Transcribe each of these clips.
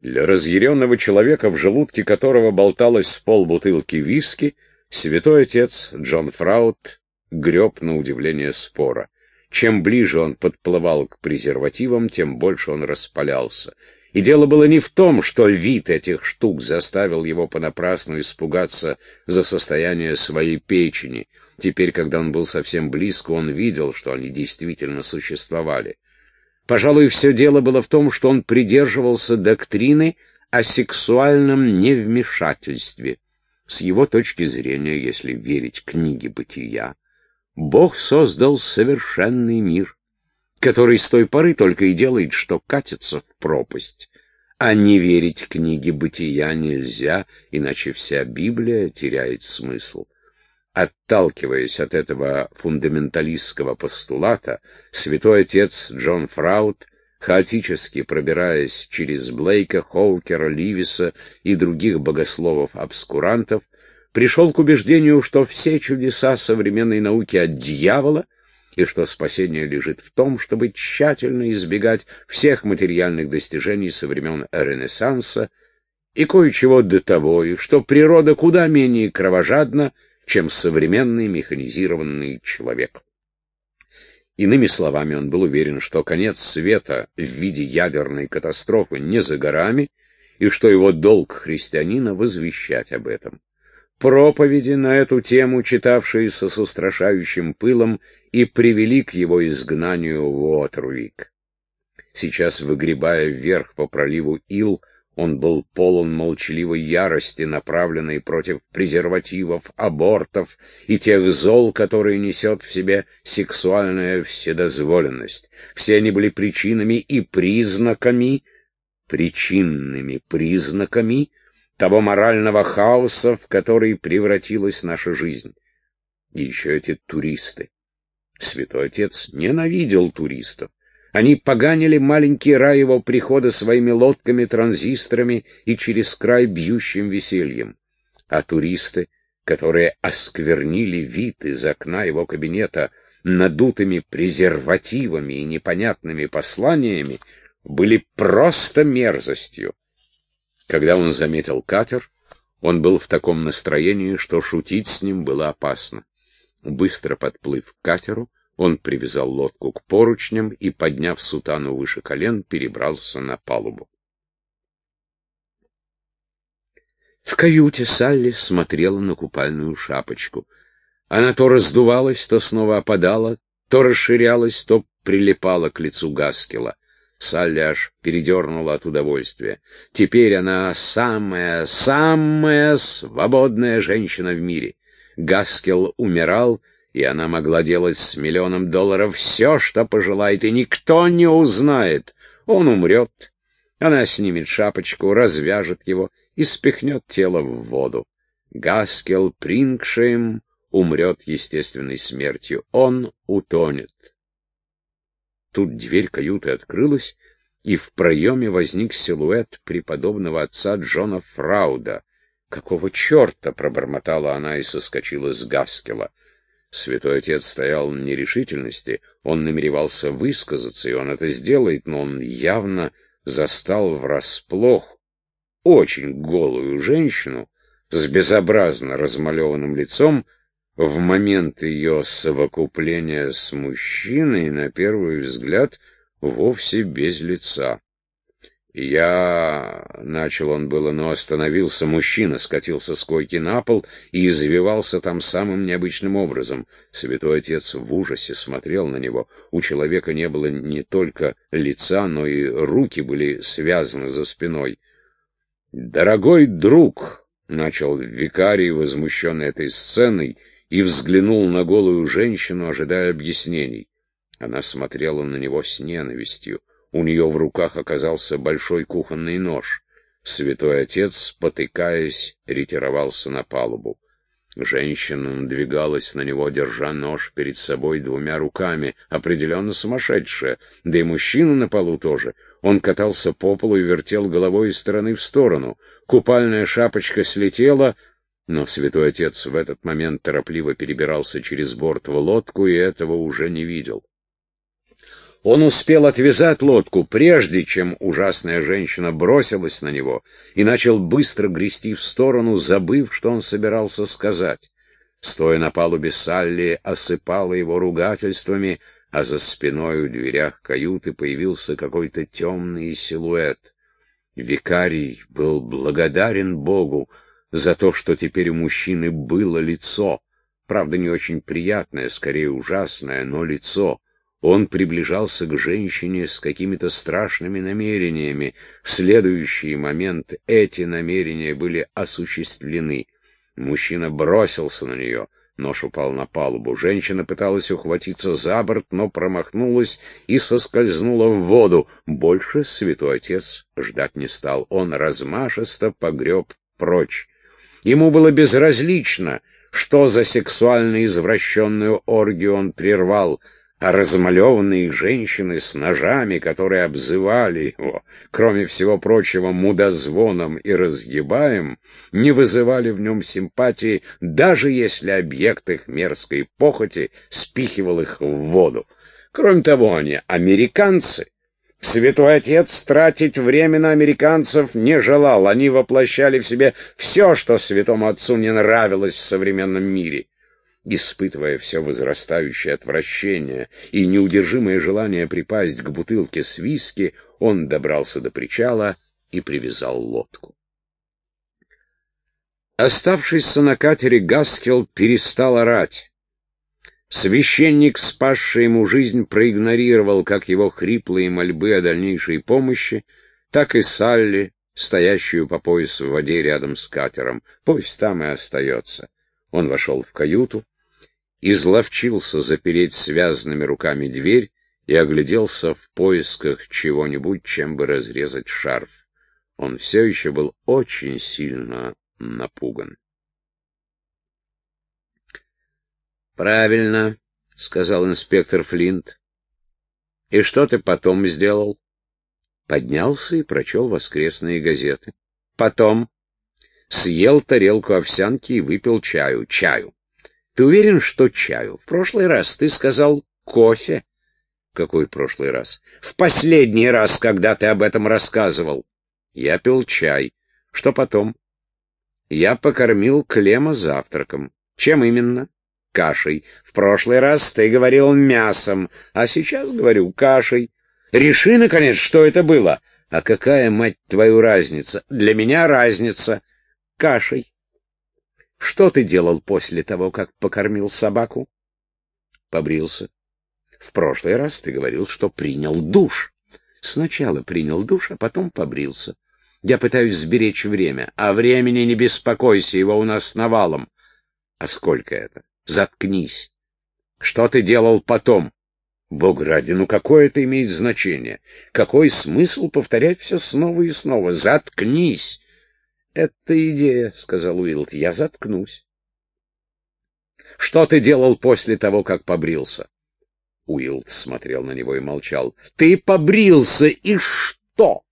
Для разъяренного человека, в желудке которого болталась с полбутылки виски, святой отец Джон Фраут греб на удивление спора. Чем ближе он подплывал к презервативам, тем больше он распалялся. И дело было не в том, что вид этих штук заставил его понапрасну испугаться за состояние своей печени. Теперь, когда он был совсем близко, он видел, что они действительно существовали. Пожалуй, все дело было в том, что он придерживался доктрины о сексуальном невмешательстве. С его точки зрения, если верить книге бытия, Бог создал совершенный мир, который с той поры только и делает, что катится в пропасть. А не верить книге бытия нельзя, иначе вся Библия теряет смысл. Отталкиваясь от этого фундаменталистского постулата, святой отец Джон Фраут, хаотически пробираясь через Блейка, Хоукера, Ливиса и других богословов-обскурантов, пришел к убеждению, что все чудеса современной науки от дьявола и что спасение лежит в том, чтобы тщательно избегать всех материальных достижений со времен Ренессанса и кое-чего до того, и что природа куда менее кровожадна, чем современный механизированный человек. Иными словами, он был уверен, что конец света в виде ядерной катастрофы не за горами, и что его долг христианина возвещать об этом. Проповеди на эту тему, читавшиеся с устрашающим пылом, и привели к его изгнанию в Уотервик. Сейчас, выгребая вверх по проливу Ил, он был полон молчаливой ярости, направленной против презервативов, абортов и тех зол, которые несет в себе сексуальная вседозволенность. Все они были причинами и признаками, причинными признаками того морального хаоса, в который превратилась наша жизнь. И еще эти туристы. Святой Отец ненавидел туристов. Они поганили маленький рай его прихода своими лодками-транзисторами и через край бьющим весельем. А туристы, которые осквернили вид из окна его кабинета надутыми презервативами и непонятными посланиями, были просто мерзостью. Когда он заметил катер, он был в таком настроении, что шутить с ним было опасно. Быстро подплыв к катеру, он привязал лодку к поручням и, подняв сутану выше колен, перебрался на палубу. В каюте Салли смотрела на купальную шапочку. Она то раздувалась, то снова опадала, то расширялась, то прилипала к лицу Гаскела. Салли аж передернула от удовольствия. Теперь она самая, самая свободная женщина в мире. Гаскел умирал, и она могла делать с миллионом долларов все, что пожелает, и никто не узнает. Он умрет. Она снимет шапочку, развяжет его и спихнет тело в воду. Гаскел Прингшейм умрет естественной смертью. Он утонет. Тут дверь каюты открылась, и в проеме возник силуэт преподобного отца Джона Фрауда. «Какого черта?» — пробормотала она и соскочила с Гаскела. Святой Отец стоял в нерешительности, он намеревался высказаться, и он это сделает, но он явно застал врасплох очень голую женщину с безобразно размалеванным лицом в момент ее совокупления с мужчиной, на первый взгляд, вовсе без лица. Я... Начал он было, но остановился. Мужчина скатился с койки на пол и извивался там самым необычным образом. Святой отец в ужасе смотрел на него. У человека не было не только лица, но и руки были связаны за спиной. «Дорогой друг!» — начал викарий, возмущенный этой сценой, и взглянул на голую женщину, ожидая объяснений. Она смотрела на него с ненавистью. У нее в руках оказался большой кухонный нож. Святой отец, потыкаясь, ретировался на палубу. Женщина надвигалась на него, держа нож перед собой двумя руками, определенно сумасшедшая, да и мужчина на полу тоже. Он катался по полу и вертел головой из стороны в сторону. Купальная шапочка слетела, но святой отец в этот момент торопливо перебирался через борт в лодку и этого уже не видел. Он успел отвязать лодку, прежде чем ужасная женщина бросилась на него и начал быстро грести в сторону, забыв, что он собирался сказать. Стоя на палубе, Салли осыпала его ругательствами, а за спиной у дверях каюты появился какой-то темный силуэт. Викарий был благодарен Богу за то, что теперь у мужчины было лицо. Правда, не очень приятное, скорее ужасное, но лицо. Он приближался к женщине с какими-то страшными намерениями. В следующий момент эти намерения были осуществлены. Мужчина бросился на нее. Нож упал на палубу. Женщина пыталась ухватиться за борт, но промахнулась и соскользнула в воду. Больше святой отец ждать не стал. Он размашисто погреб прочь. Ему было безразлично, что за сексуально извращенную оргию он прервал — а размалеванные женщины с ножами, которые обзывали его, кроме всего прочего, мудозвоном и разъебаем, не вызывали в нем симпатии, даже если объект их мерзкой похоти спихивал их в воду. Кроме того, они американцы. Святой Отец тратить время на американцев не желал, они воплощали в себе все, что святому отцу не нравилось в современном мире. Испытывая все возрастающее отвращение и неудержимое желание припасть к бутылке с виски, он добрался до причала и привязал лодку. Оставшийся на катере, Гаскел перестал орать. Священник, спасший ему жизнь, проигнорировал как его хриплые мольбы о дальнейшей помощи, так и Салли, стоящую по пояс в воде рядом с катером. Пусть там и остается. Он вошел в каюту, изловчился запереть связанными руками дверь и огляделся в поисках чего-нибудь, чем бы разрезать шарф. Он все еще был очень сильно напуган. «Правильно», — сказал инспектор Флинт. «И что ты потом сделал?» Поднялся и прочел воскресные газеты. Потом съел тарелку овсянки и выпил чаю. Чаю. Ты уверен, что чаю? В прошлый раз ты сказал кофе. Какой прошлый раз? В последний раз, когда ты об этом рассказывал. Я пил чай. Что потом? Я покормил Клема завтраком. Чем именно? Кашей. В прошлый раз ты говорил мясом, а сейчас говорю кашей. Реши, наконец, что это было. А какая, мать твою, разница? Для меня разница. Кашей. Что ты делал после того, как покормил собаку? Побрился. В прошлый раз ты говорил, что принял душ. Сначала принял душ, а потом побрился. Я пытаюсь сберечь время. А времени не беспокойся, его у нас навалом. А сколько это? Заткнись. Что ты делал потом? Бог ради, ну какое это имеет значение? Какой смысл повторять все снова и снова? Заткнись. «Это идея», — сказал Уилд. «Я заткнусь». «Что ты делал после того, как побрился?» Уилд смотрел на него и молчал. «Ты побрился, и что?»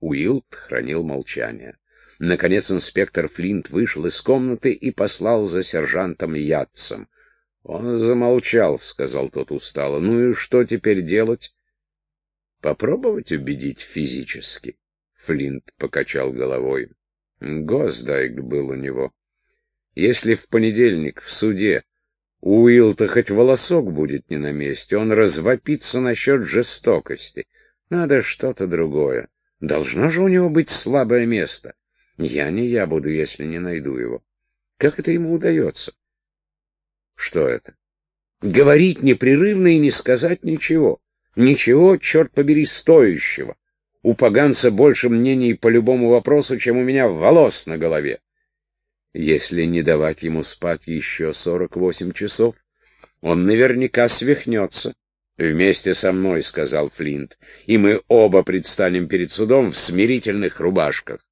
Уилд хранил молчание. Наконец инспектор Флинт вышел из комнаты и послал за сержантом Ятцем. «Он замолчал», — сказал тот устало. «Ну и что теперь делать?» «Попробовать убедить физически?» Флинт покачал головой. Госдайк был у него. Если в понедельник в суде у Уилта хоть волосок будет не на месте, он развопится насчет жестокости. Надо что-то другое. Должно же у него быть слабое место. Я не я буду, если не найду его. Как это ему удается? Что это? Говорить непрерывно и не сказать ничего. Ничего, черт побери, стоящего. У поганца больше мнений по любому вопросу, чем у меня волос на голове. Если не давать ему спать еще сорок восемь часов, он наверняка свихнется. «Вместе со мной», — сказал Флинт, — «и мы оба предстанем перед судом в смирительных рубашках».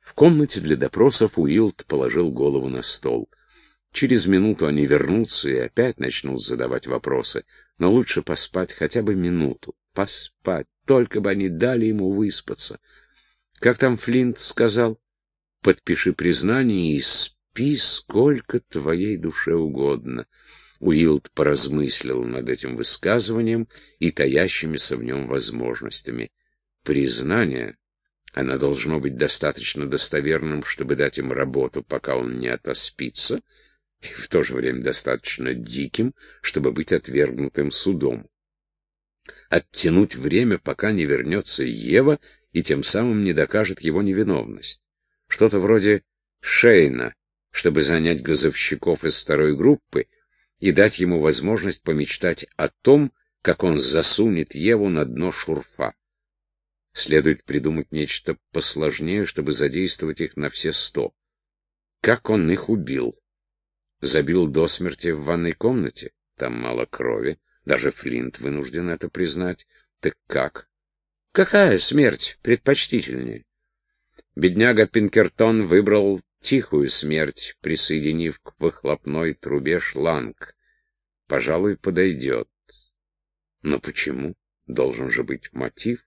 В комнате для допросов Уилд положил голову на стол. Через минуту они вернутся и опять начнут задавать вопросы, но лучше поспать хотя бы минуту. Поспать. Только бы они дали ему выспаться. Как там Флинт сказал? Подпиши признание и спи сколько твоей душе угодно. Уилд поразмыслил над этим высказыванием и таящимися в нем возможностями. Признание, оно должно быть достаточно достоверным, чтобы дать им работу, пока он не отоспится, и в то же время достаточно диким, чтобы быть отвергнутым судом. Оттянуть время, пока не вернется Ева, и тем самым не докажет его невиновность. Что-то вроде Шейна, чтобы занять газовщиков из второй группы и дать ему возможность помечтать о том, как он засунет Еву на дно шурфа. Следует придумать нечто посложнее, чтобы задействовать их на все сто. Как он их убил? Забил до смерти в ванной комнате? Там мало крови. Даже Флинт вынужден это признать. Так как? Какая смерть предпочтительнее? Бедняга Пинкертон выбрал тихую смерть, присоединив к выхлопной трубе шланг. Пожалуй, подойдет. Но почему? Должен же быть мотив.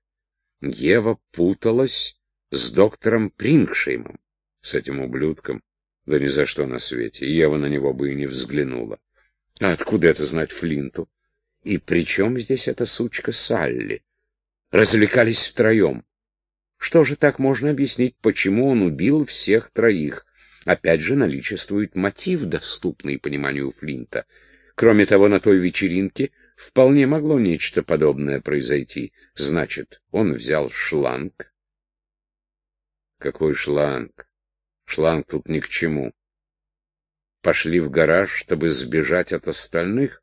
Ева путалась с доктором Прингшеймом, с этим ублюдком. Да ни за что на свете. Ева на него бы и не взглянула. А откуда это знать Флинту? И при чем здесь эта сучка Салли? Развлекались втроем. Что же так можно объяснить, почему он убил всех троих? Опять же наличествует мотив, доступный пониманию Флинта. Кроме того, на той вечеринке вполне могло нечто подобное произойти. Значит, он взял шланг. Какой шланг? Шланг тут ни к чему. Пошли в гараж, чтобы сбежать от остальных?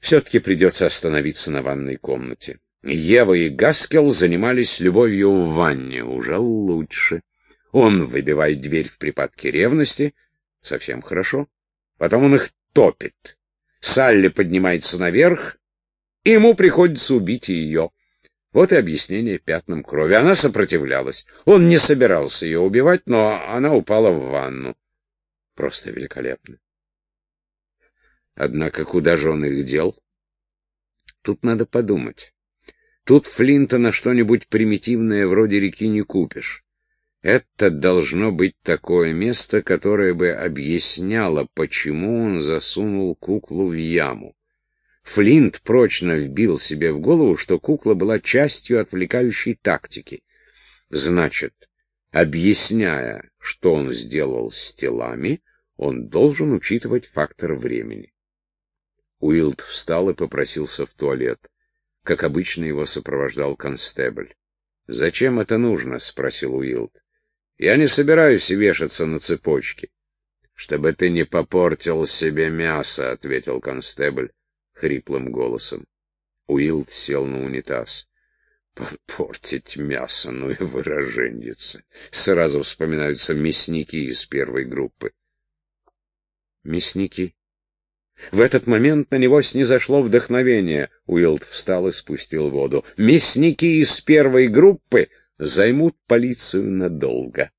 Все-таки придется остановиться на ванной комнате. Ева и Гаскел занимались любовью в ванне, уже лучше. Он выбивает дверь в припадке ревности, совсем хорошо. Потом он их топит. Салли поднимается наверх, и ему приходится убить ее. Вот и объяснение пятнам крови. Она сопротивлялась. Он не собирался ее убивать, но она упала в ванну. Просто великолепно. Однако куда же он их дел? Тут надо подумать. Тут Флинта на что-нибудь примитивное вроде реки не купишь. Это должно быть такое место, которое бы объясняло, почему он засунул куклу в яму. Флинт прочно вбил себе в голову, что кукла была частью отвлекающей тактики. Значит, объясняя, что он сделал с телами, он должен учитывать фактор времени. Уилд встал и попросился в туалет. Как обычно, его сопровождал констебль. «Зачем это нужно?» — спросил Уилд. «Я не собираюсь вешаться на цепочке». «Чтобы ты не попортил себе мясо», — ответил констебль хриплым голосом. Уилд сел на унитаз. «Попортить мясо, ну и выраженница!» Сразу вспоминаются мясники из первой группы. «Мясники?» В этот момент на него снизошло вдохновение. Уилд встал и спустил воду. Мясники из первой группы займут полицию надолго.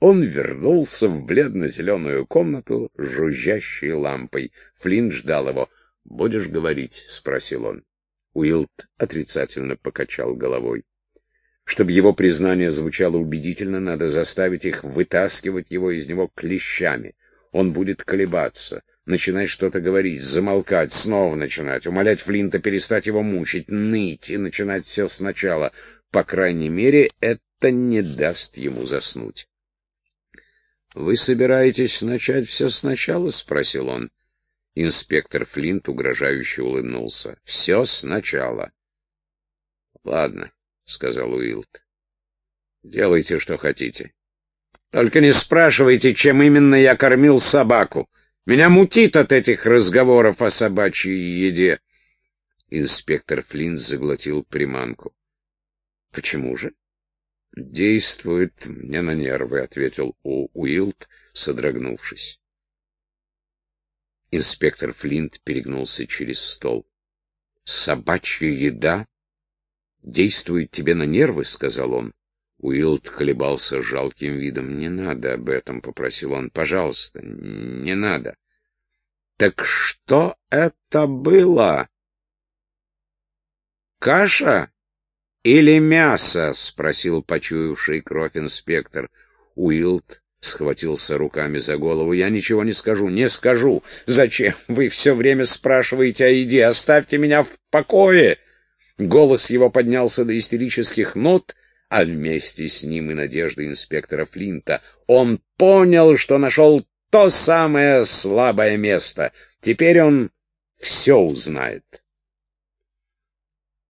Он вернулся в бледно-зеленую комнату с жужжащей лампой. Флинн ждал его. «Будешь говорить?» — спросил он. Уилд отрицательно покачал головой. Чтобы его признание звучало убедительно, надо заставить их вытаскивать его из него клещами. Он будет колебаться начинать что-то говорить, замолкать, снова начинать, умолять Флинта перестать его мучить, ныть и начинать все сначала. По крайней мере, это не даст ему заснуть. — Вы собираетесь начать все сначала? — спросил он. Инспектор Флинт угрожающе улыбнулся. — Все сначала. — Ладно, — сказал Уилд. — Делайте, что хотите. Только не спрашивайте, чем именно я кормил собаку. Меня мутит от этих разговоров о собачьей еде. Инспектор Флинн заглотил приманку. — Почему же? — Действует мне на нервы, — ответил У. Уилд, содрогнувшись. Инспектор Флинт перегнулся через стол. — Собачья еда действует тебе на нервы, — сказал он. Уилд колебался жалким видом. «Не надо об этом», — попросил он. «Пожалуйста, не надо». «Так что это было?» «Каша или мясо?» — спросил почуявший кровь инспектор. Уилд схватился руками за голову. «Я ничего не скажу, не скажу. Зачем? Вы все время спрашиваете о еде. Оставьте меня в покое!» Голос его поднялся до истерических нот, а вместе с ним и надежда инспектора Флинта. Он понял, что нашел то самое слабое место. Теперь он все узнает.